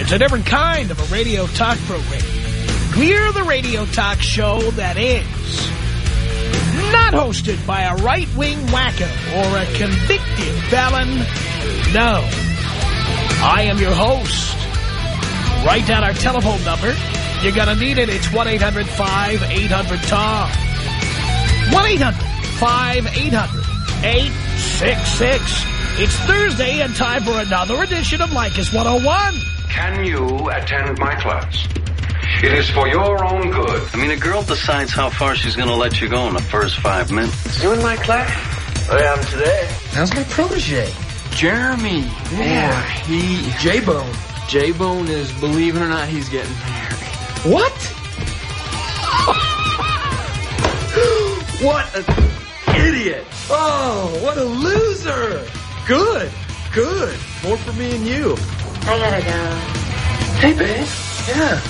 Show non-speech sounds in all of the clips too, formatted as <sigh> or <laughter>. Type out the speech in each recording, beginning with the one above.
It's a different kind of a radio talk program. We're the radio talk show that is not hosted by a right-wing wacko or a convicted felon. No. I am your host. Write down our telephone number. You're going to need it. It's 1-800-5800-TOM. 1-800-5800-866. It's Thursday and time for another edition of Leykis 101. Can you attend my class? It is for your own good. I mean, a girl decides how far she's going to let you go in the first five minutes. You in my class? I am today. How's my protege? Jeremy. Yeah. Boy, he... J-Bone. J-Bone is, believe it or not, he's getting married. What? <gasps> what an idiot. Oh, what a loser. Good, good. More for me and you. I gotta go. Hey, babe. Yeah.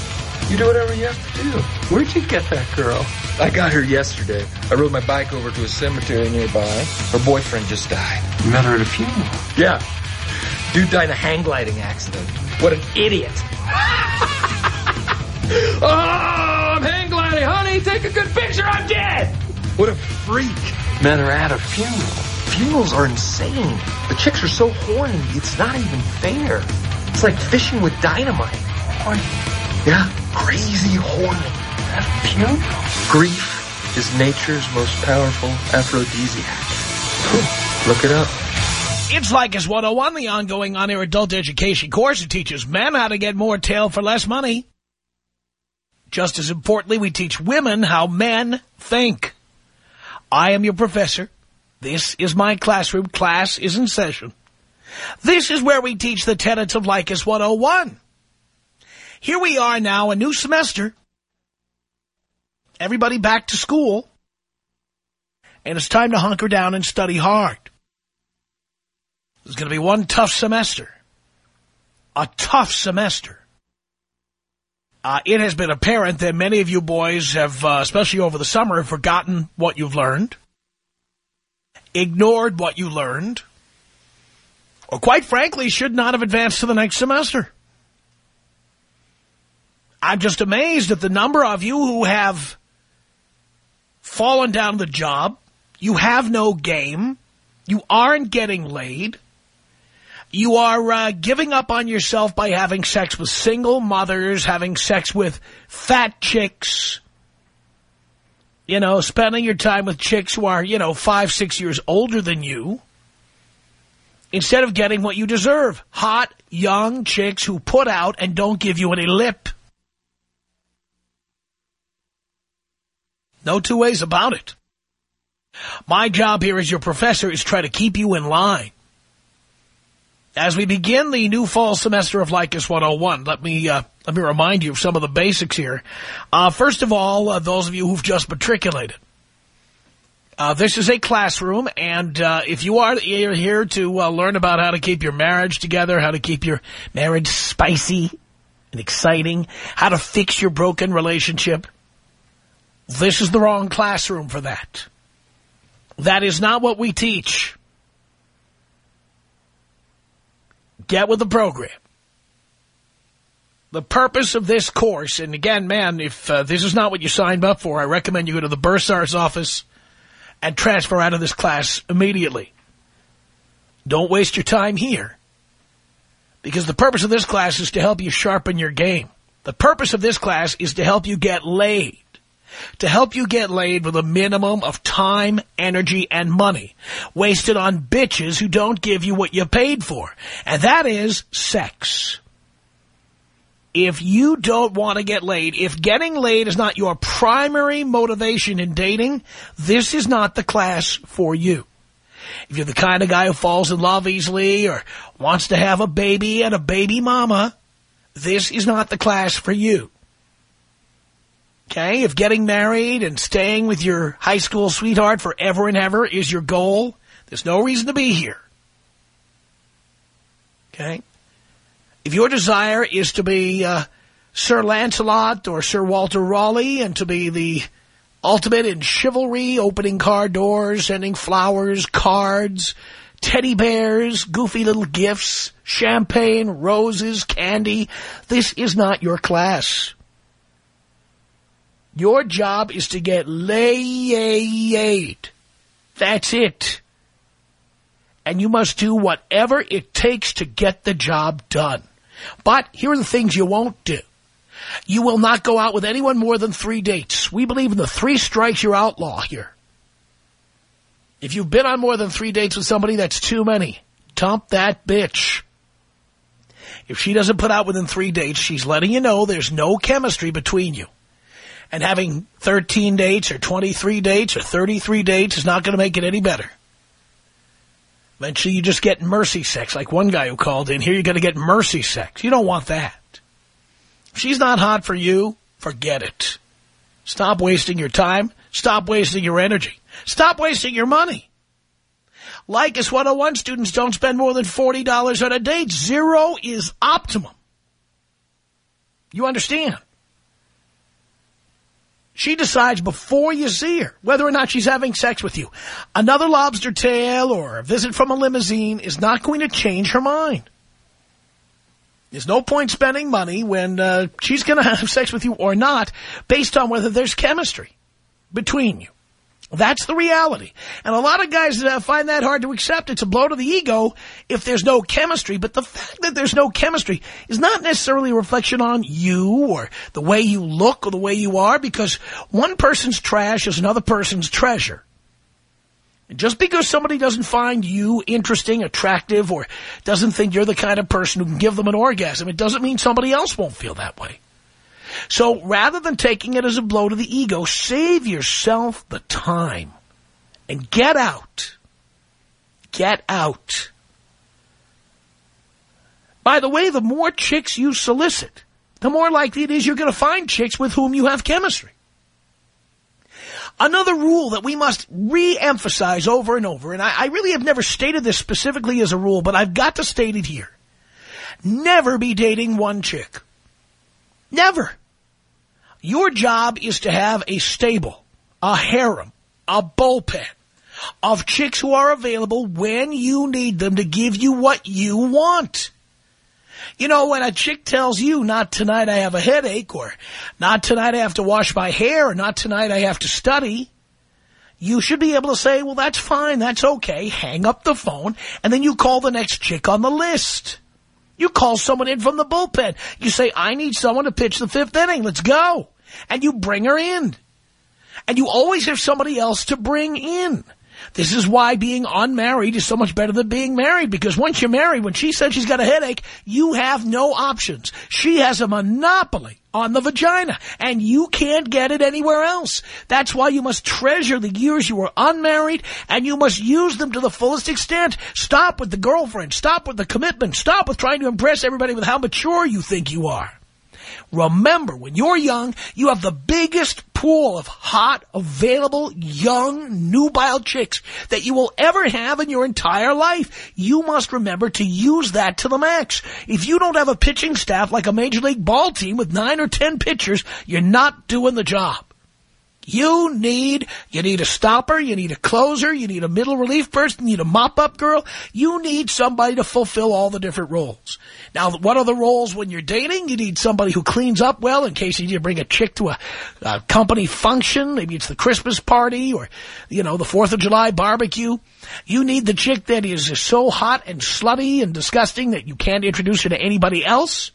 You do whatever you have to do. Where'd you get that girl? I got her yesterday. I rode my bike over to a cemetery nearby. Her boyfriend just died. You met her at a funeral? Yeah. Dude died in a hang gliding accident. What an idiot. <laughs> oh, I'm hang gliding. Honey, take a good picture. I'm dead. What a freak. Met her at a funeral. Funerals are insane. The chicks are so horny, it's not even fair. It's like fishing with dynamite. Horny? Yeah, crazy horny. At a funeral? Grief is nature's most powerful aphrodisiac. Look it up. It's Leykis 101, the ongoing on-air adult education course that teaches men how to get more tail for less money. Just as importantly, we teach women how men think. I am your professor. This is my classroom. Class is in session. This is where we teach the tenets of Leykis 101. Here we are now, a new semester. Everybody back to school. And it's time to hunker down and study hard. There's going to be one tough semester. A tough semester. Uh, it has been apparent that many of you boys have, uh, especially over the summer, have forgotten what you've learned, ignored what you learned, or quite frankly, should not have advanced to the next semester. I'm just amazed at the number of you who have fallen down the job. You have no game. You aren't getting laid. You are uh, giving up on yourself by having sex with single mothers, having sex with fat chicks, you know, spending your time with chicks who are, you know, five, six years older than you, instead of getting what you deserve. Hot, young chicks who put out and don't give you any lip. No two ways about it. My job here as your professor is try to keep you in line. As we begin the new fall semester of Leykis 101, let me uh, let me remind you of some of the basics here. Uh, first of all, uh, those of you who've just matriculated, uh, this is a classroom, and uh, if you are here to uh, learn about how to keep your marriage together, how to keep your marriage spicy and exciting, how to fix your broken relationship, this is the wrong classroom for that. That is not what we teach. Get with the program. The purpose of this course, and again, man, if uh, this is not what you signed up for, I recommend you go to the bursar's office and transfer out of this class immediately. Don't waste your time here. Because the purpose of this class is to help you sharpen your game. The purpose of this class is to help you get laid. To help you get laid with a minimum of time, energy, and money wasted on bitches who don't give you what you paid for. And that is sex. If you don't want to get laid, if getting laid is not your primary motivation in dating, this is not the class for you. If you're the kind of guy who falls in love easily or wants to have a baby and a baby mama, this is not the class for you. Okay, if getting married and staying with your high school sweetheart forever and ever is your goal, there's no reason to be here. Okay? If your desire is to be uh, Sir Lancelot or Sir Walter Raleigh and to be the ultimate in chivalry, opening car doors, sending flowers, cards, teddy bears, goofy little gifts, champagne, roses, candy, this is not your class. Your job is to get laid. That's it. And you must do whatever it takes to get the job done. But here are the things you won't do. You will not go out with anyone more than three dates. We believe in the three strikes you're outlaw here. If you've been on more than three dates with somebody, that's too many. Dump that bitch. If she doesn't put out within three dates, she's letting you know there's no chemistry between you. And having 13 dates or 23 dates or 33 dates is not going to make it any better. Eventually you just get mercy sex, like one guy who called in. Here you're going to get mercy sex. You don't want that. If she's not hot for you, forget it. Stop wasting your time. Stop wasting your energy. Stop wasting your money. Leykis 101 students don't spend more than $40 on a date. Zero is optimum. You understand? She decides before you see her whether or not she's having sex with you. Another lobster tail or a visit from a limousine is not going to change her mind. There's no point spending money when uh, she's going <laughs> to have sex with you or not based on whether there's chemistry between you. That's the reality. And a lot of guys find that hard to accept. It's a blow to the ego if there's no chemistry. But the fact that there's no chemistry is not necessarily a reflection on you or the way you look or the way you are because one person's trash is another person's treasure. And just because somebody doesn't find you interesting, attractive, or doesn't think you're the kind of person who can give them an orgasm, it doesn't mean somebody else won't feel that way. So rather than taking it as a blow to the ego, save yourself the time and get out. Get out. By the way, the more chicks you solicit, the more likely it is you're going to find chicks with whom you have chemistry. Another rule that we must re-emphasize over and over, and I, I, really have never stated this specifically as a rule, but I've got to state it here. Never be dating one chick. Never. Your job is to have a stable, a harem, a bullpen of chicks who are available when you need them to give you what you want. You know, when a chick tells you, not tonight I have a headache, or not tonight I have to wash my hair, or not tonight I have to study, you should be able to say, well, that's fine, that's okay, hang up the phone, and then you call the next chick on the list. You call someone in from the bullpen. You say, I need someone to pitch the fifth inning. Let's go. And you bring her in. And you always have somebody else to bring in. This is why being unmarried is so much better than being married. Because once you're married, when she says she's got a headache, you have no options. She has a monopoly on the vagina. And you can't get it anywhere else. That's why you must treasure the years you were unmarried. And you must use them to the fullest extent. Stop with the girlfriend. Stop with the commitment. Stop with trying to impress everybody with how mature you think you are. Remember, when you're young, you have the biggest pool of hot, available, young, nubile chicks that you will ever have in your entire life. You must remember to use that to the max. If you don't have a pitching staff like a major league ball team with nine or ten pitchers, you're not doing the job. You need, you need a stopper, you need a closer, you need a middle relief person, you need a mop-up girl. You need somebody to fulfill all the different roles. Now, what are the roles when you're dating? You need somebody who cleans up well in case you need to bring a chick to a, a company function. Maybe it's the Christmas party or, you know, the 4th of July barbecue. You need the chick that is so hot and slutty and disgusting that you can't introduce her to anybody else.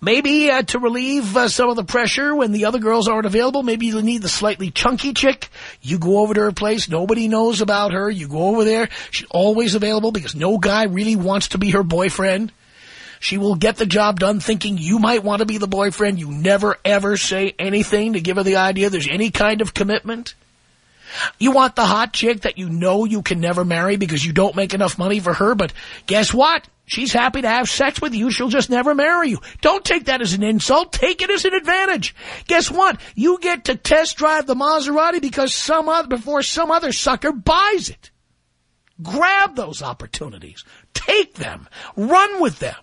Maybe uh, to relieve uh, some of the pressure when the other girls aren't available, maybe you need the slightly chunky chick. You go over to her place. Nobody knows about her. You go over there. She's always available because no guy really wants to be her boyfriend. She will get the job done thinking you might want to be the boyfriend. You never, ever say anything to give her the idea there's any kind of commitment. You want the hot chick that you know you can never marry because you don't make enough money for her, but guess what? She's happy to have sex with you. She'll just never marry you. Don't take that as an insult. Take it as an advantage. Guess what? You get to test drive the Maserati because some other, before some other sucker buys it. Grab those opportunities. Take them. Run with them.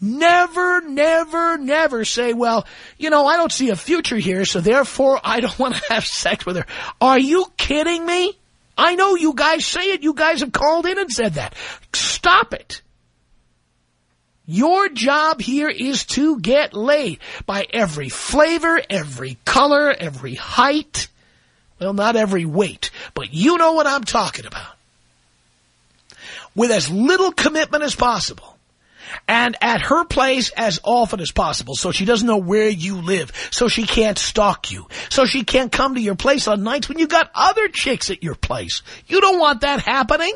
Never, never, never say, well, you know, I don't see a future here, so therefore I don't <laughs> want to have sex with her. Are you kidding me? I know you guys say it. You guys have called in and said that. Stop it. Your job here is to get laid by every flavor, every color, every height. Well, not every weight, but you know what I'm talking about. With as little commitment as possible and at her place as often as possible so she doesn't know where you live, so she can't stalk you, so she can't come to your place on nights when you've got other chicks at your place. You don't want that happening.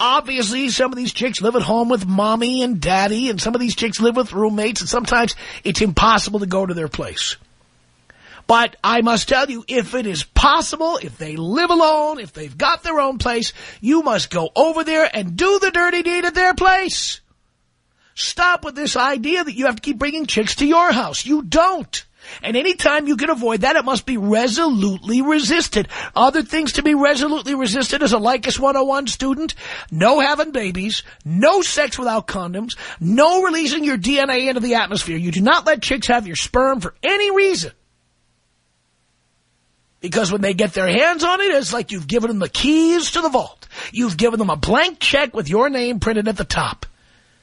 Obviously, some of these chicks live at home with mommy and daddy, and some of these chicks live with roommates, and sometimes it's impossible to go to their place. But I must tell you, if it is possible, if they live alone, if they've got their own place, you must go over there and do the dirty deed at their place. Stop with this idea that you have to keep bringing chicks to your house. You don't. And anytime you can avoid that, it must be resolutely resisted. Other things to be resolutely resisted as a Leykis 101 student, no having babies, no sex without condoms, no releasing your DNA into the atmosphere. You do not let chicks have your sperm for any reason. Because when they get their hands on it, it's like you've given them the keys to the vault. You've given them a blank check with your name printed at the top.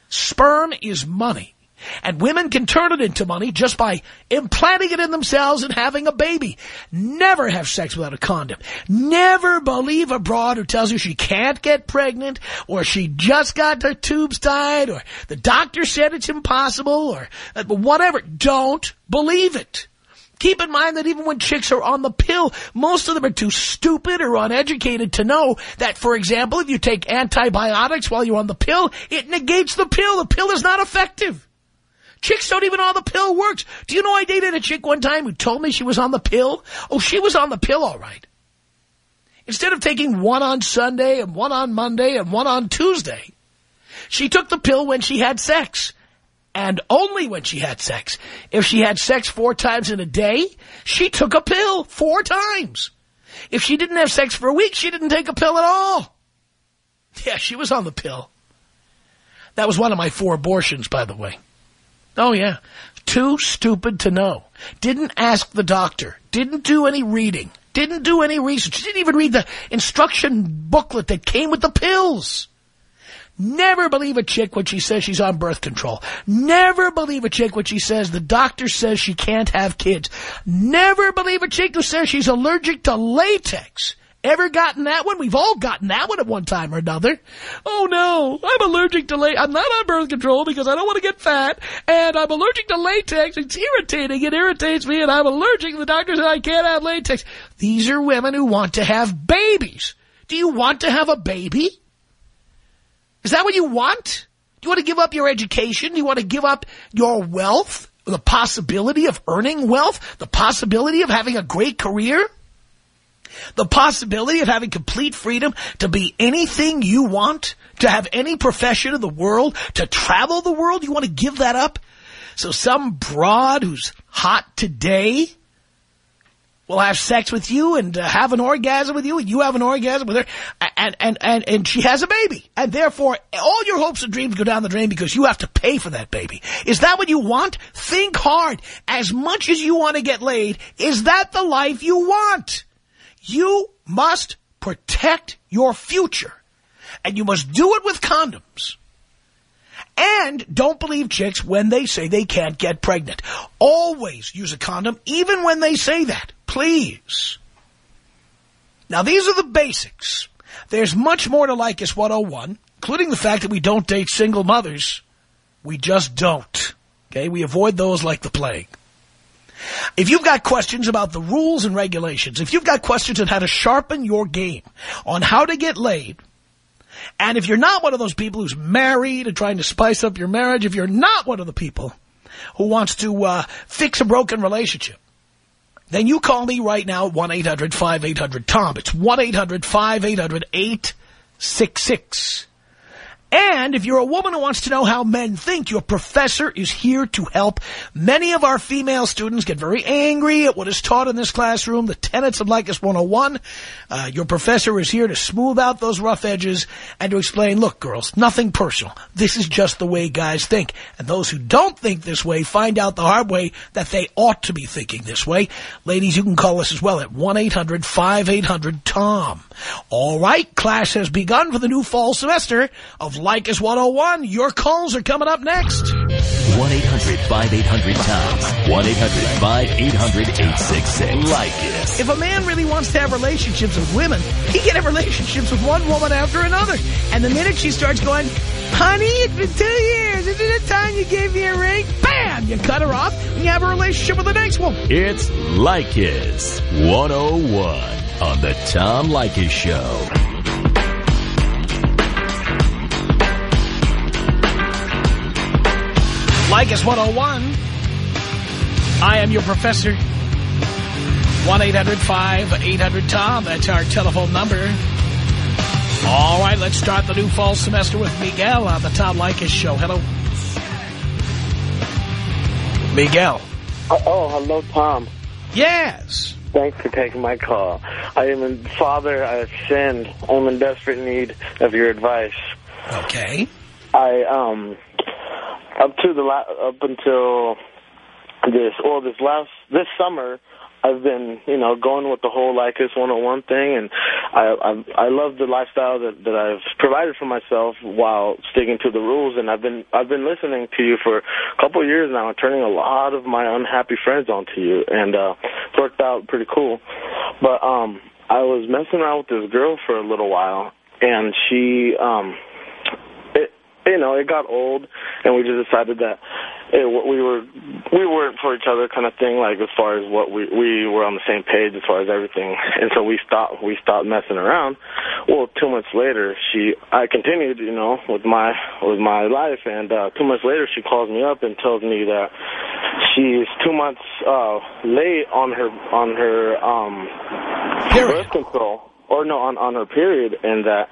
Sperm is money. And women can turn it into money just by implanting it in themselves and having a baby. Never have sex without a condom. Never believe a broad who tells you she can't get pregnant or she just got her tubes tied or the doctor said it's impossible or uh, whatever. Don't believe it. Keep in mind that even when chicks are on the pill, most of them are too stupid or uneducated to know that, for example, if you take antibiotics while you're on the pill, it negates the pill. The pill is not effective. Chicks don't even know how the pill works. Do you know I dated a chick one time who told me she was on the pill? Oh, she was on the pill all right. Instead of taking one on Sunday and one on Monday and one on Tuesday, she took the pill when she had sex and only when she had sex. If she had sex four times in a day, she took a pill four times. If she didn't have sex for a week, she didn't take a pill at all. Yeah, she was on the pill. That was one of my four abortions, by the way. Oh, yeah. Too stupid to know. Didn't ask the doctor. Didn't do any reading. Didn't do any research. Didn't even read the instruction booklet that came with the pills. Never believe a chick when she says she's on birth control. Never believe a chick when she says the doctor says she can't have kids. Never believe a chick who says she's allergic to latex. Ever gotten that one? We've all gotten that one at one time or another. Oh no, I'm allergic to latex. I'm not on birth control because I don't want to get fat. And I'm allergic to latex. It's irritating. It irritates me and I'm allergic. The doctor said I can't have latex. These are women who want to have babies. Do you want to have a baby? Is that what you want? Do you want to give up your education? Do you want to give up your wealth? The possibility of earning wealth? The possibility of having a great career? The possibility of having complete freedom to be anything you want? To have any profession in the world? To travel the world? You want to give that up? So some broad who's hot today will have sex with you and uh, have an orgasm with you and you have an orgasm with her and, and, and, and she has a baby. And therefore, all your hopes and dreams go down the drain because you have to pay for that baby. Is that what you want? Think hard. As much as you want to get laid, is that the life you want? You must protect your future. And you must do it with condoms. And don't believe chicks when they say they can't get pregnant. Always use a condom, even when they say that. Please. Now, these are the basics. There's much more to like Leykis 101, including the fact that we don't date single mothers. We just don't. Okay? We avoid those like the plague. If you've got questions about the rules and regulations, if you've got questions on how to sharpen your game, on how to get laid, and if you're not one of those people who's married and trying to spice up your marriage, if you're not one of the people who wants to uh, fix a broken relationship, then you call me right now at 1-800-5800-TOM. It's 1-800-5800-866. And if you're a woman who wants to know how men think, your professor is here to help. Many of our female students get very angry at what is taught in this classroom, the tenets of Leykis 101. Uh, your professor is here to smooth out those rough edges and to explain, look, girls, nothing personal. This is just the way guys think. And those who don't think this way find out the hard way that they ought to be thinking this way. Ladies, you can call us as well at 1-800-5800-TOM. All right, class has begun for the new fall semester of Leykis 101. Your calls are coming up next. 1-800-5800-TOM. 1-800-5800-866. Leykis. If a man really wants to have relationships with women, he can have relationships with one woman after another. And the minute she starts going, honey, it's been two years. Isn't it time you gave me a ring? Bam! You cut her off and you have a relationship with the next woman. It's Leykis 101 on the Tom Leykis Show. Leykis 101. I am your professor. 1-800-5800-TOM. That's our telephone number. All right, let's start the new fall semester with Miguel on the Tom Leykis Show. Hello. Miguel. Oh, oh, hello, Tom. Yes. Thanks for taking my call. I am a Father, I have sinned. I'm in desperate need of your advice. Okay. I, um, up to the, up until this, well, this last, this summer, I've been, you know, going with the whole Leykis 101 thing, and I, I I love the lifestyle that that I've provided for myself while sticking to the rules. And I've been I've been listening to you for a couple of years now, and turning a lot of my unhappy friends onto you, and uh, it's worked out pretty cool. But um, I was messing around with this girl for a little while, and she um, you know, it got old, and we just decided that it, we were we weren't for each other kind of thing. Like as far as what we we were on the same page as far as everything, and so we stopped we stopped messing around. Well, two months later, she I continued, you know, with my with my life, and uh, two months later, she calls me up and tells me that she's two months uh, late on her on her um, birth control. Or no, on on her period, and that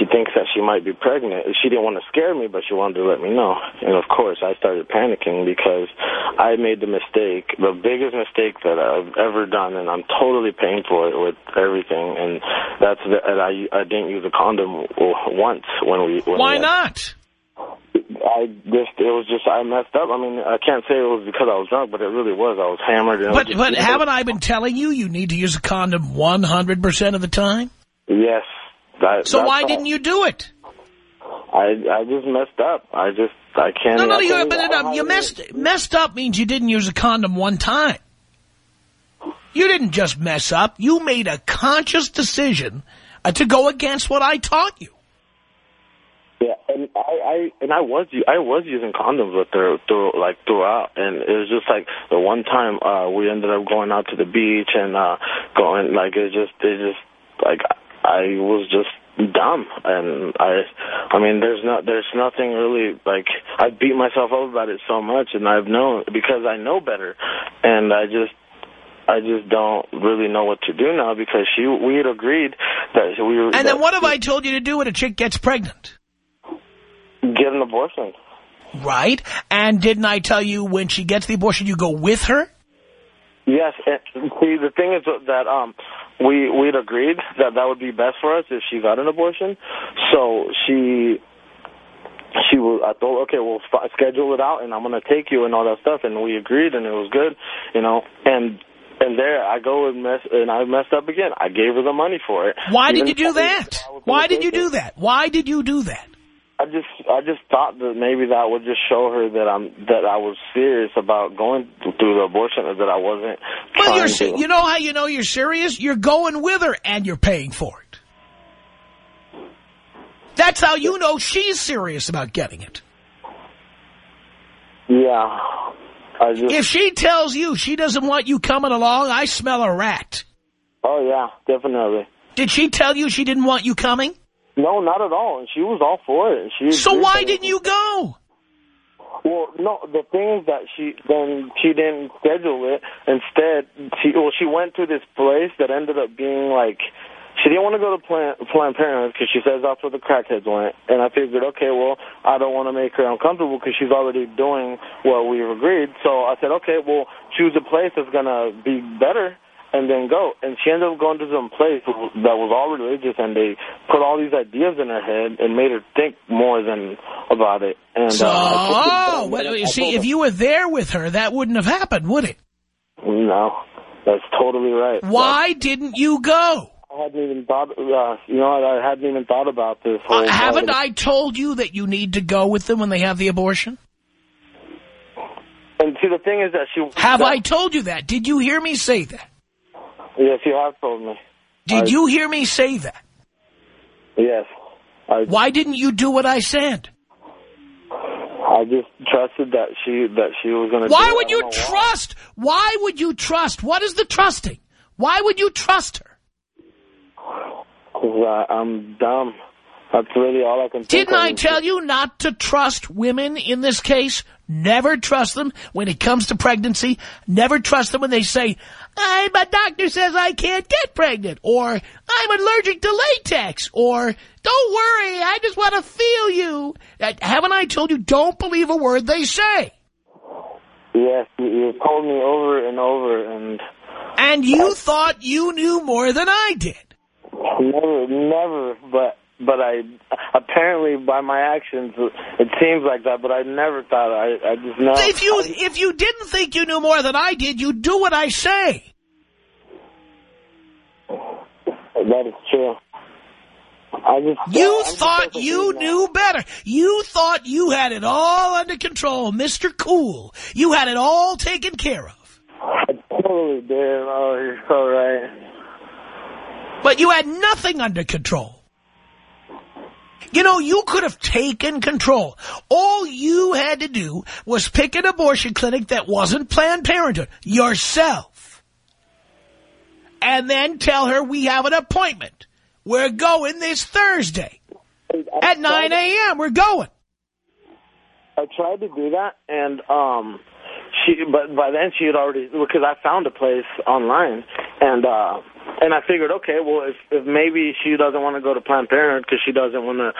she thinks that she might be pregnant. She didn't want to scare me, but she wanted to let me know. And of course, I started panicking because I made the mistake, the biggest mistake that I've ever done, and I'm totally paying for it with everything. And that's that I I didn't use a condom once when we. When Why we not? I just it was just I messed up. I mean, I can't say it was because I was drunk, but it really was. I was hammered. And But was but haven't I been telling you you need to use a condom 100% of the time? Yes. That, So why all. didn't you do it? I I just messed up. I just I can't. No, no, you, but it, you messed messed up means you didn't use a condom one time. You didn't just mess up. You made a conscious decision uh, to go against what I taught you. Yeah, and I, I and I was I was using condoms with her through like throughout, and it was just like the one time uh we ended up going out to the beach and uh going like it just it just like I was just dumb and I I mean there's not there's nothing really like I beat myself up about it so much and I've known because I know better and I just I just don't really know what to do now because she we had agreed that we were And then what have I told you to do when a chick gets pregnant? get an abortion. Right? And didn't I tell you when she gets the abortion, you go with her? Yes, and see, the thing is that um, we we'd agreed that that would be best for us if she got an abortion. So she she was. I thought, okay, we'll f- schedule it out, and I'm gonna take you and all that stuff, and we agreed, and it was good, you know. And and there I go and mess, and I messed up again. I gave her the money for it. Why did you do that? if I was Why did you do that? Why did you do that? I just I just thought that maybe that would just show her that I'm that I was serious about going through the abortion, or that I wasn't. Well, you're, to. you know how you know you're serious? You're going with her and you're paying for it. That's how you know she's serious about getting it. Yeah. I just. If she tells you she doesn't want you coming along, I smell a rat. oh yeah, definitely. Did she tell you she didn't want you coming? No, not at all. And she was all for it. She So why didn't you go? Well, no. The thing is that she then she didn't schedule it. Instead, she well she went to this place that ended up being like she didn't want to go to Planned, Planned Parenthood because she says that's where the crackheads went. And I figured, okay, well, I don't want to make her uncomfortable because she's already doing what we've agreed. So I said, okay, well, choose a place that's going to be better and then go. And she ended up going to some place that was all religious, and they put all these ideas in her head and made her think more than about it. And So, uh, I took it oh, well, you see, if her, you were there with her, that wouldn't have happened, would it? no, that's totally right. Why didn't you go? I hadn't even thought. Uh, you know, I hadn't even thought about this. Whole Uh, haven't I told you that you need to go with them when they have the abortion? And see, the thing is that she Have that, I told you that? Did you hear me say that? Yes, you have told me. Did I- you hear me say that? Yes. I, Why didn't you do what I said? I just trusted that she that she was going to. Why would you trust? Why would you trust? What is the trusting? Why would you trust her? Why. 'Cause I, I'm dumb. That's really all I can. Didn't I tell you not to trust women in this case? Never trust them when it comes to pregnancy. Never trust them when they say, I, my doctor says I can't get pregnant. Or, I'm allergic to latex. Or, don't worry, I just want to feel you. Uh, haven't I told you, don't believe a word they say? Yes, you, you told me over and over, and And you thought you knew more than I did. never, never. But but I apparently by my actions it seems like that. But I never thought. I I just know. If you, if you didn't think you knew more than I did, you'd do what I say. that is true. I just You I'm thought you knew better. You thought you had it all under control, Mr. Cool. You had it all taken care of. I totally did. Oh, you're so right. But you had nothing under control. You know, you could have taken control. All you had to do was pick an abortion clinic that wasn't Planned Parenthood yourself. And then tell her we have an appointment. We're going this Thursday at 9 a.m. We're going. I tried to do that, and um, she, but by then she had already because I found a place online, and uh, and I figured, okay, well, if if maybe she doesn't want to go to Planned Parenthood because she doesn't want to,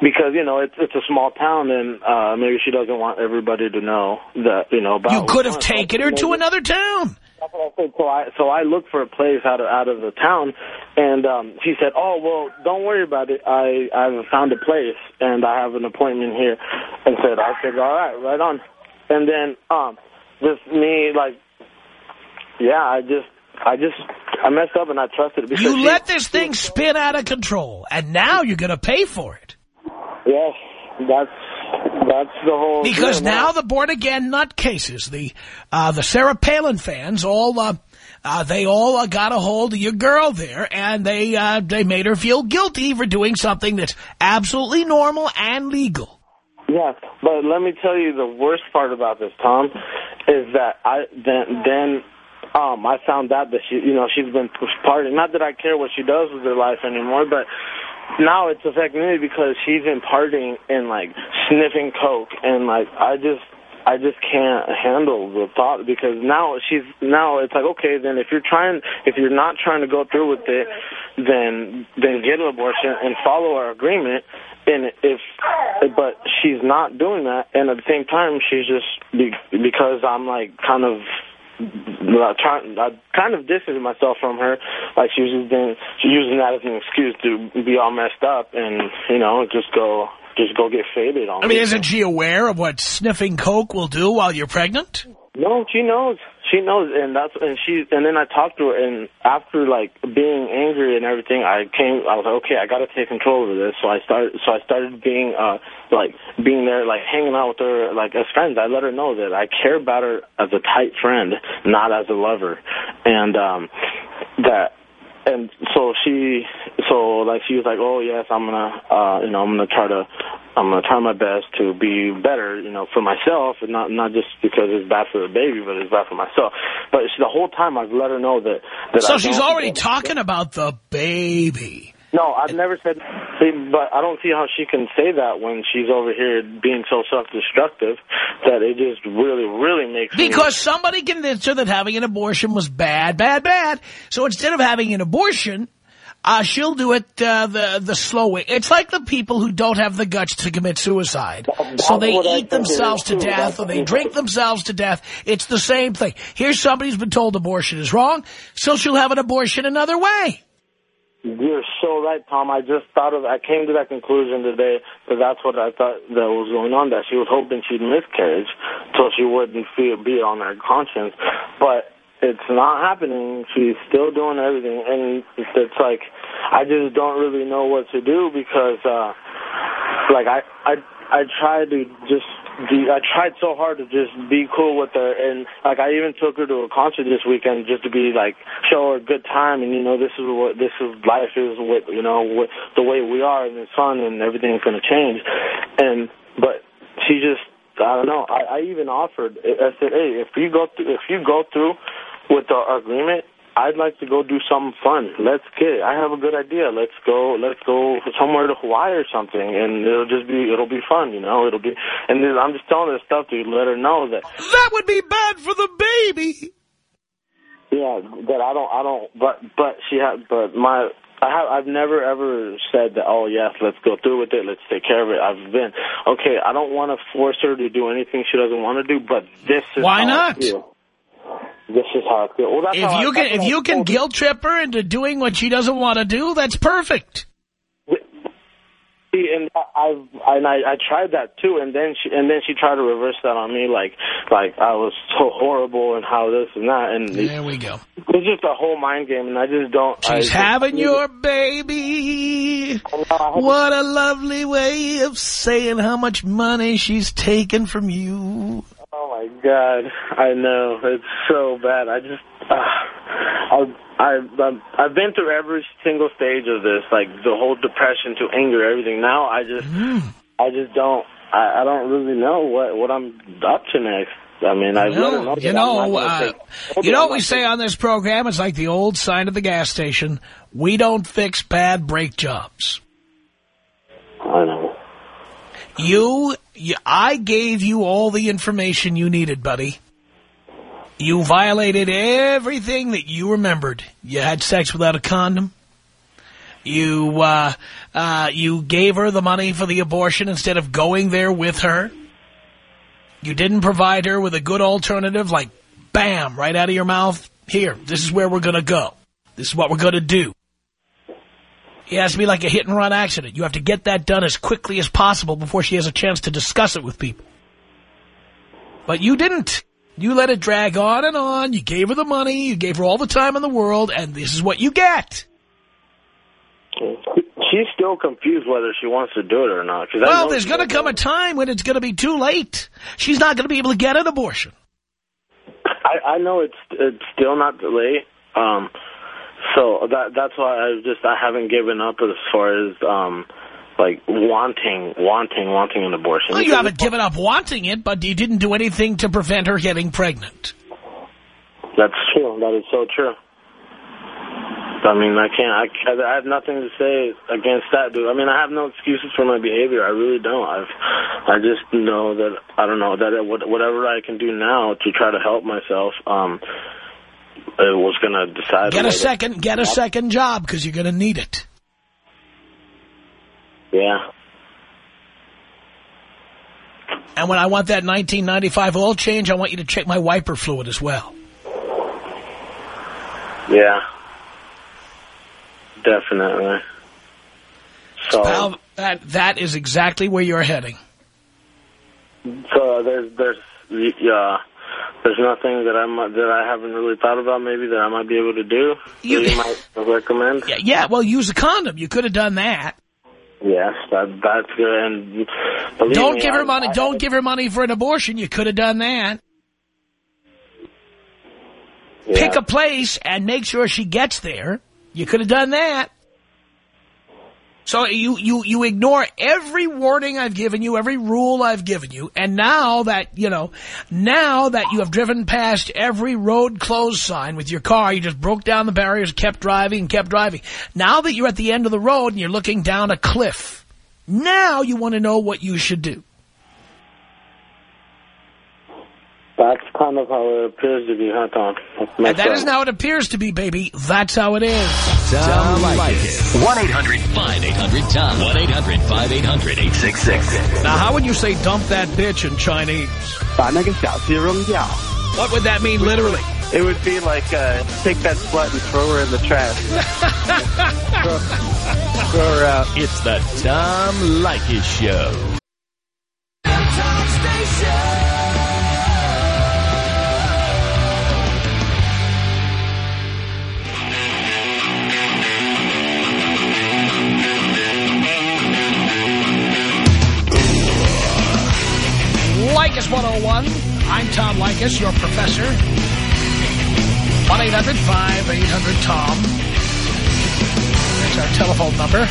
because you know it's it's a small town, and uh, maybe she doesn't want everybody to know that you know about. You could have taken her to another town. That's what I said. So I so I looked for a place out of out of the town, and um, she said, "Oh well, don't worry about it. I I've found a place, and I have an appointment here." And said, "I said, all right, right on." And then um, just me like, yeah, I just I just I messed up and I trusted it because You let this thing spin out of control, and now you're going to pay for it. Yes, that's that's the whole. Because now the born-again nutcases, the uh, the Sarah Palin fans, all uh, uh, they all uh, got a hold of your girl there, and they uh, they made her feel guilty for doing something that's absolutely normal and legal. Yes, but let me tell you the worst part about this, Tom, is that I then then um I found out that she you know she's been partying. Not that I care what she does with her life anymore, but now it's affecting me because she's been partying and like sniffing coke. And like I just I just can't handle the thought because now she's now it's like okay then if you're trying if you're not trying to go through with it then then get an abortion and follow our agreement. And if but she's not doing that. And at the same time she's just be, because I'm like kind of trying I kind of distanced myself from her like she was just being, she using that as an excuse to be all messed up and you know just go just go get faded on I mean, me. isn't she aware of what sniffing coke will do while you're pregnant? No, she knows. She knows, and that's and she and then I talked to her, and after like being angry and everything, I came. I was like, okay, I got to take control of this. So I started. So I started being uh like being there, like hanging out with her, like as friends. I let her know that I care about her as a tight friend, not as a lover, and um that and so she so like she was like oh yes i'm gonna uh you know i'm gonna try to i'm gonna try my best to be better you know for myself and not not just because it's bad for the baby but it's bad for myself but she, the whole time i've let her know that that So I she's already talking about the baby. No i've never said see, but i don't see how she can say that when she's over here being so self-destructive that it just really really makes me Because somebody convinced her that having an abortion was bad, bad, bad. So instead of having an abortion, Uh, she'll do it uh, the the slow way. It's like the people who don't have the guts to commit suicide. So they eat think it is, themselves to death or they drink themselves to death. It's the same thing. Here's somebody who's been told abortion is wrong, so she'll have an abortion another way. You're so right, Tom. I just thought of. I came to that conclusion today because that's what I thought that was going on. That she was hoping she'd miscarriage, so she wouldn't feel be on her conscience. But it's not happening. She's still doing everything, and it's like I just don't really know what to do because, uh like, I I I tried to just. Be, I tried so hard to just be cool with her, and like I even took her to a concert this weekend just to be like show her a good time, and you know this is what this is life is what you know what the way we are, and it's fun, and everything's gonna change, and but she just I don't know. I, I even offered. I said, hey, if you go through, if you go through with the agreement, I'd like to go do something fun. Let's get. I have a good idea. Let's go. Let's go somewhere to Hawaii or something, and it'll just be. It'll be fun, you know. It'll be. And then I'm just telling her stuff to let her know that. That would be bad for the baby. Yeah, that I don't. I don't. But but she had. But my. I have. I've never ever said that. Oh yes, let's go through with it. Let's take care of it. I've been okay. I don't want to force her to do anything she doesn't want to do. But this is Why not? I. This is how I feel. Well, that's If how I- you can, if I you can guilt trip her into doing what she doesn't want to do, that's perfect. See, and I've and I, I tried that too, and then she and then she tried to reverse that on me, like like I was so horrible and how this and that, and There we go. it's just a whole mind game, and I just don't. I She's just- having your baby. I I What a lovely way of saying how much money she's taken from you. My god, I know it's so bad. I just, uh, I, I, I've, I've been through every single stage of this, like the whole depression to anger, everything. Now I just, I just don't, I, I don't really know what what I'm up to next. I mean, I know. you know, uh, you know what we say on this program? It's like the old sign at the gas station. We don't fix bad brake jobs. I know. You, you, I gave you all the information you needed, buddy. You violated everything that you remembered. You had sex without a condom. You, uh, uh, you gave her the money for the abortion instead of going there with her. You didn't provide her with a good alternative like, bam, right out of your mouth. Here, this is where we're going to go. This is what we're going to do. It has to be like a hit and run accident. You have to get that done as quickly as possible before she has a chance to discuss it with people. But you didn't. You let it drag on and on. You gave her the money. You gave her all the time in the world. And this is what you get. She's still confused whether she wants to do it or not. Well, there's going to come a time when it's going to be too late. She's not going to be able to get an abortion. I, I know it's it's still not too late. Um, so that that's why I just I haven't given up as far as um, like wanting wanting wanting an abortion. Well, you haven't given up wanting it, but you didn't do anything to prevent her getting pregnant. That's true. That is so true. I mean, I can't. I, I have nothing to say against that, dude. I mean, I have no excuses for my behavior. I really don't. I've, I just know that I don't know that it, what- whatever I can do now to try to help myself, um, it was gonna decide. Get a second, get a second job because you're going to need it. Yeah. And when I want that 1995 oil change, I want you to check my wiper fluid as well. Yeah. Definitely. So, Pal, that, that is exactly where you're heading. so there's there's yeah, uh, there's nothing that I might, that I haven't really thought about maybe that I might be able to do. You- that you might recommend. Yeah, yeah, well, use a condom. You could have done that. Yes, that that's good. And Don't me, give her money. I- Don't give her money for an abortion. You could have done that. yeah. Pick a place and make sure she gets there. You could have done that. So you, you, you ignore every warning I've given you, every rule I've given you, and now that, you know, now that you have driven past every road closed sign with your car, you just broke down the barriers, kept driving, and kept driving. Now that you're at the end of the road and you're looking down a cliff, now you want to know what you should do. That's kind of how it appears to be, huh, Tom? That friend. how it appears to be, baby. That's how it is. Tom, Tom Leykis. 1-800-5800-TOM. 1-800-5800-866. Now, how would you say dump that bitch in Chinese? What would that mean literally? It would be like, uh, take that slut and throw her in the trash. <laughs> throw, throw, her out. It's the Tom Leykis Show. Leykis 101. I'm Tom Leykis, your professor. 1-800-5800-TOM. That's our telephone number.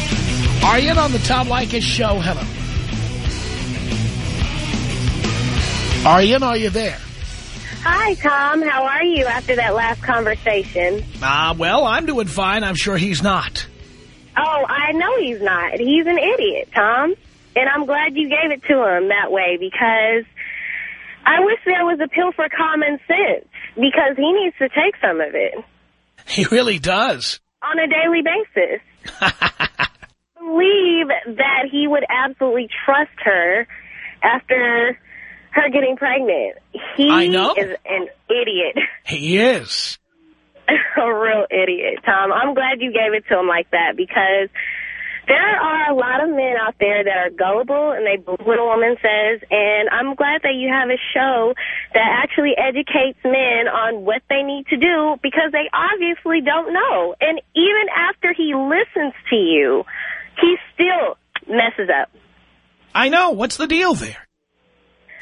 Are you in on the Tom Leykis show? Hello. Are you in? Are you there? Hi, Tom. How are you after that last conversation? Ah, well, I'm doing fine. I'm sure he's not. Oh, I know he's not. He's an idiot, Tom. And I'm glad you gave it to him that way because I wish there was a pill for common sense because he needs to take some of it He really does. on a daily basis. <laughs> believe that he would absolutely trust her after her getting pregnant. He I know. is an idiot. <laughs> He is. a real idiot, Tom. I'm glad you gave it to him like that because there are a lot of men out there that are gullible and they believe what a woman says, and I'm glad that you have a show that actually educates men on what they need to do because they obviously don't know. And even after he listens to you, he still messes up. I know. What's the deal there?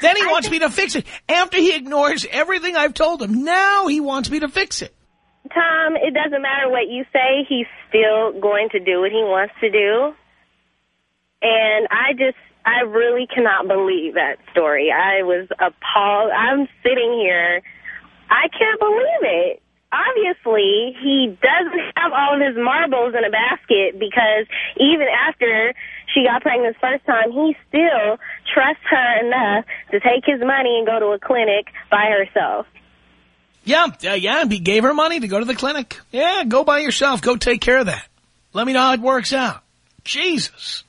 Then he I wants me to fix it. After he ignores everything I've told him, now he wants me to fix it. Tom, it doesn't matter what you say, he's still going to do what he wants to do. And I just, I really cannot believe that story. I was appalled. I'm sitting here. I can't believe it. Obviously, he doesn't <laughs> have all of his marbles in a basket because even after she got pregnant the first time, he still trusts her enough to take his money and go to a clinic by herself. Yeah, yeah, yeah. He gave her money to go to the clinic. Yeah, go by yourself. Go take care of that. Let me know how it works out. Jesus.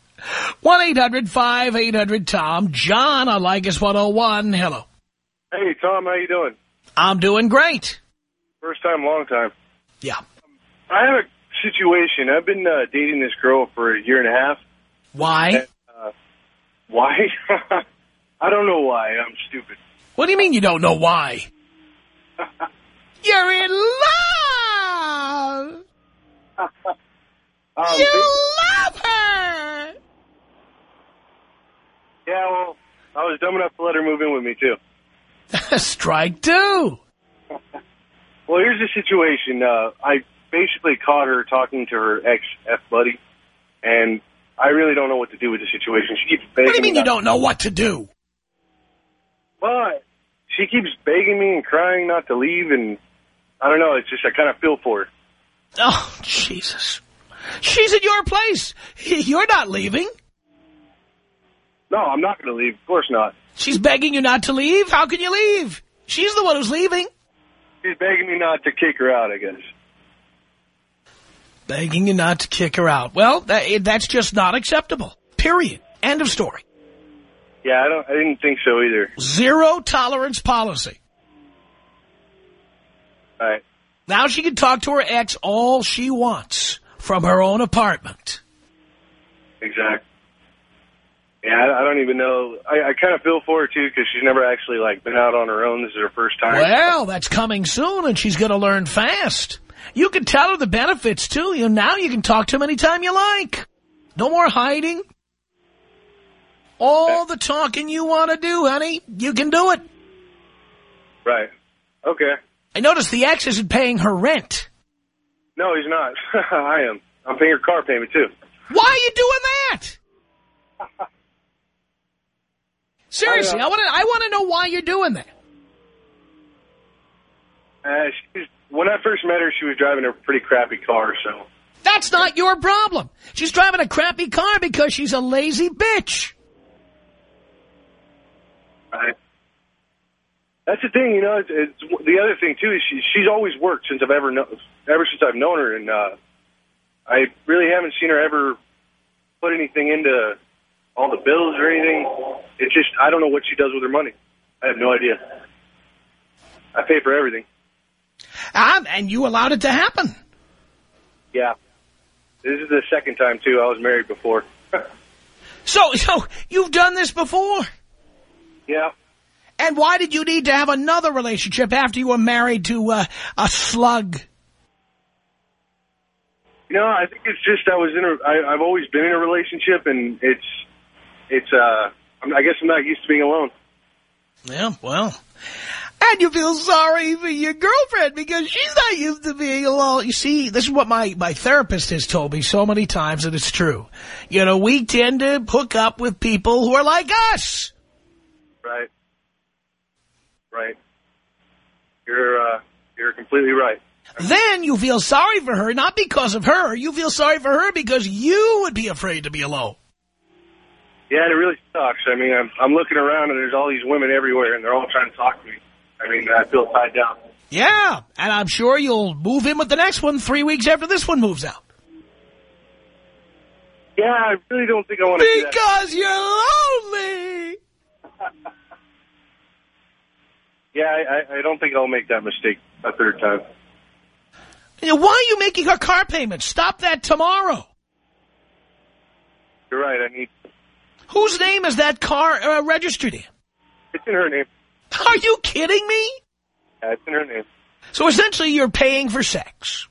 1-800-5800-TOM. John on Leykis 101. Hello. Hey, Tom, how you doing? I'm doing great. First time, long time. Yeah. I have a situation. I've been uh, dating this girl for a year and a half. Why? Uh, why? <laughs> I don't know why. I'm stupid. What do you mean you don't know why? You're in love! <laughs> Um, You love her! yeah, well, I was dumb enough to let her move in with me, too. <laughs> Strike two. <laughs> Well, here's the situation. Uh, I basically caught her talking to her ex-F-buddy, and I really don't know what to do with the situation. She keeps begging What do you mean you don't know what to do? Well, she keeps begging me and crying not to leave, and I don't know. It's just I kind of feel for her. Oh, Jesus. She's at your place. <laughs> You're not leaving. No, I'm not going to leave. Of course not. She's begging you not to leave. How can you leave? She's the one who's leaving. She's begging me not to kick her out, I guess. Begging you not to kick her out. Well, that, that's just not acceptable. Period. End of story. Yeah, I don't. I didn't think so either. Zero tolerance policy. All right. Now she can talk to her ex all she wants from her own apartment. Exactly. Yeah, I, I don't even know. I, I kind of feel for her too because she's never actually like been out on her own. This is her first time. Well, that's coming soon, and she's going to learn fast. You can tell her the benefits, too. You know, Now you can talk to him anytime you like. No more hiding. All the talking you want to do, honey, you can do it. Right. Okay. I notice the ex isn't paying her rent. No, he's not. <laughs> I am. I'm paying her car payment too. Why are you doing that? <laughs> Seriously, I want to. I want to know why you're doing that. Uh, she's, when I first met her, she was driving a pretty crappy car, so. That's not your problem. She's driving a crappy car because she's a lazy bitch. Right. That's the thing, you know. It's, it's the other thing too is she, she's always worked since I've ever known, ever since I've known her, and uh, I really haven't seen her ever put anything into all the bills or anything. It's just I don't know what she does with her money. I have no idea. I pay for everything. Um, and you allowed it to happen. Yeah. This is the second time too. I was married before. <laughs> So, so you've done this before. Yeah. And why did you need to have another relationship after you were married to uh, a slug? You know, I think it's just I was in a. I, I've always been in a relationship, and it's it's. uh I guess I'm not used to being alone. Yeah, well. And you feel sorry for your girlfriend because she's not used to being alone. You see, this is what my, my therapist has told me so many times, and it's true. You know, we tend to hook up with people who are like us. Right. Right. You're uh you're completely right. Then you feel sorry for her, not because of her. You feel sorry for her because you would be afraid to be alone. Yeah, it really sucks. I mean, I'm I'm looking around and there's all these women everywhere, and they're all trying to talk to me. I mean, I feel tied down. Yeah, and I'm sure you'll move in with the next one three weeks after this one moves out. Yeah, I really don't think I want to do that. Because you're lonely. <laughs> Yeah, I, I- don't think I'll make that mistake a third time. Why are you making her car payment? Stop that tomorrow. You're right. I need. Whose name is that car uh, registered in? It's in her name. Are you kidding me? Yeah, it's in her name. So essentially you're paying for sex.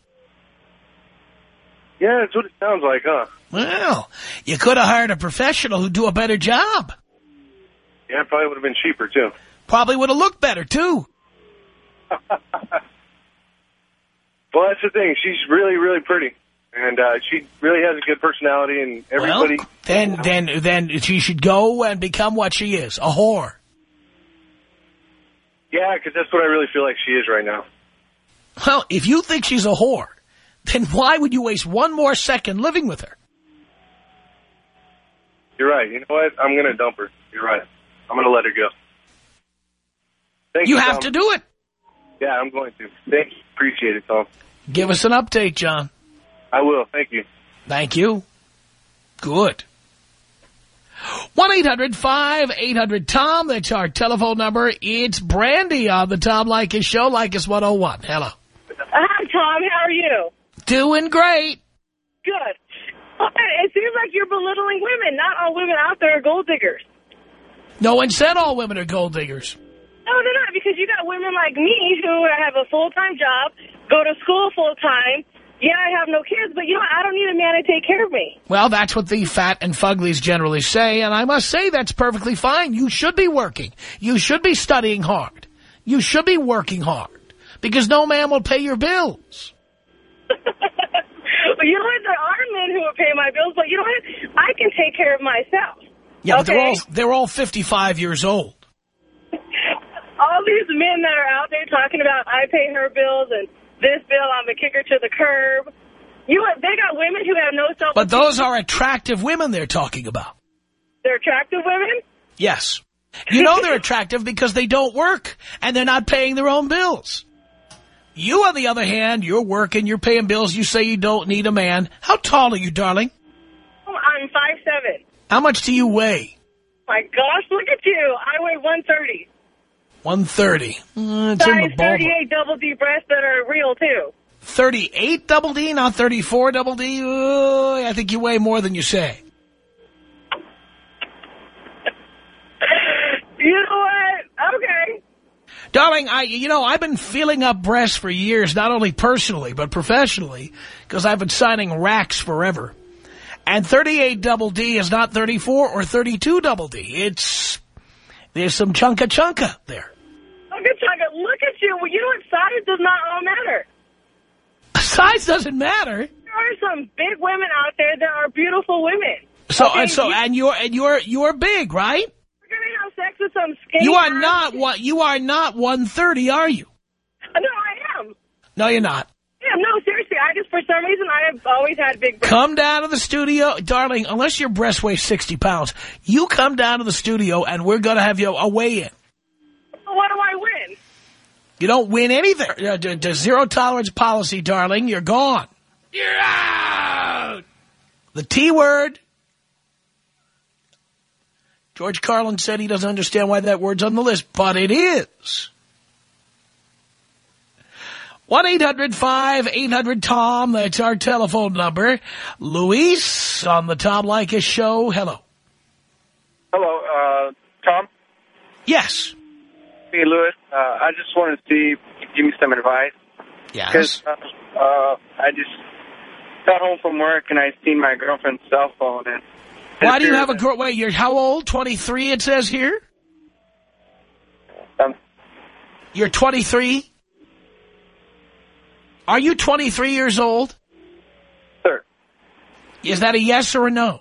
Yeah, that's what it sounds like, huh? Well, you could have hired a professional who'd do a better job. Yeah, it probably would have been cheaper too. Probably would have looked better, too. <laughs> Well, that's the thing. She's really, really pretty, and uh, she really has a good personality, and everybody. Well, then, then, then she should go and become what she is, a whore. Yeah, because that's what I really feel like she is right now. Well, if you think she's a whore, then why would you waste one more second living with her? You're right. You know what? I'm going to dump her. You're right. I'm going to let her go. Thank You you, have Tom. to do it. Yeah, I'm going to. Thank you. Appreciate it, Tom. Give us an update, John. I will. Thank you. Thank you. Good. 1-800-5800-TOM. That's our telephone number. It's Brandy on the Tom Leykis Show, Leykis 101. Hello. Hi, Tom. How are you? Doing great. Good. It seems like you're belittling women. Not all women out there are gold diggers. No one said all women are gold diggers. No, they're not, because you got women like me who have a full-time job, go to school full-time. Yeah, I have no kids, but you know? I don't need a man to take care of me. Well, that's what the fat and fuglies generally say, and I must say that's perfectly fine. You should be working. You should be studying hard. You should be working hard, because no man will pay your bills. <laughs> But you know what? There are men who will pay my bills, but you know what? I can take care of myself. Yeah, but they're all, they're all 55 years old. All these men that are out there talking about I pay her bills and this bill, I'm a kicker to the curb. You, They got women who have no self. But those are attractive women they're talking about. They're attractive women. Yes. You know they're <laughs> attractive because they don't work and they're not paying their own bills. You, on the other hand, you're working, you're paying bills, you say you don't need a man. How tall are you, darling? Oh, I'm five seven. How much do you weigh? My gosh, look at you! I weigh one thirty. 130. Mm, it's Size thirty eight double D breasts that are real too. 38 double D, not 34 double D. Uh, I think you weigh more than you say. <laughs> You know what? Okay. Darling, I, you know, I've been feeling up breasts for years, not only personally, but professionally, because I've been signing racks forever. And 38 double D is not 34 or 32 double D. It's, there's some chunka chunka there. Look at you. Look at you. Well, you know what? Size does not all matter. <laughs> Size doesn't matter. There are some big women out there that are beautiful women. So, Okay, and so, you- and you're, and you're, you're big, right? You're gonna have sex with some skinny. You are not what, you are not 130, are you? No, I am. No, you're not. Yeah, no, seriously. I just, for some reason, I have always had big breasts. Come down to the studio. Darling, unless your breast weighs 60 pounds, you come down to the studio and we're going to have you a weigh-in. What do I win? You don't win anything. Uh, the, the zero tolerance policy, darling, you're gone. You're out. The T word. George Carlin said he doesn't understand why that word's on the list, but it is. 1-800-5800-TOM. That's our telephone number. Luis on the Tom Leykis show. Hello. Hello, uh, Tom? Yes. Hey, Lewis. Uh, I just wanted to see if you give me some advice. Yes. Because uh, uh, I just got home from work and I seen my girlfriend's cell phone. And Why do you have a girl? Wait, you're how old? 23 it says here? Um, You're 23? Are you 23 years old? Sir. Is that a yes or a no?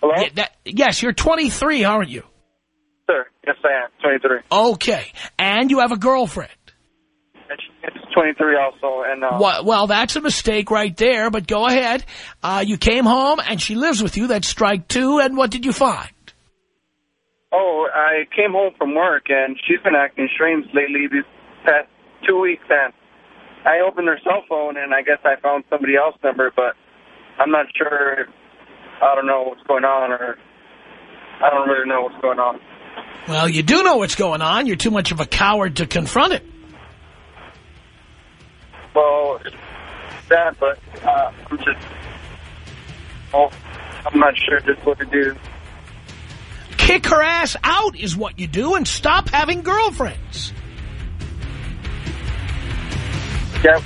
Hello? Yeah, that- yes, you're 23, aren't you? Sir, yes, I am. 23. Okay. And you have a girlfriend. And she's 23 also. And uh, Well, well, that's a mistake right there, but go ahead. Uh, you came home and she lives with you. That's strike two. And what did you find? Oh, I came home from work and she's been acting strange lately these past two weeks. And I opened her cell phone and I guess I found somebody else's number, but I'm not sure. I don't know what's going on, or I don't really know what's going on. Well, you do know what's going on. You're too much of a coward to confront it. Well, it's that, but uh, I'm just. Oh, I'm not sure just what to do. Kick her ass out is what you do and stop having girlfriends. Yeah.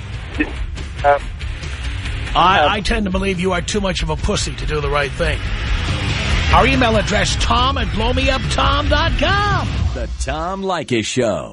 Uh, I, I tend to believe you are too much of a pussy to do the right thing. Our email address, tom at blowmeuptom.com. The Tom Leykis Show.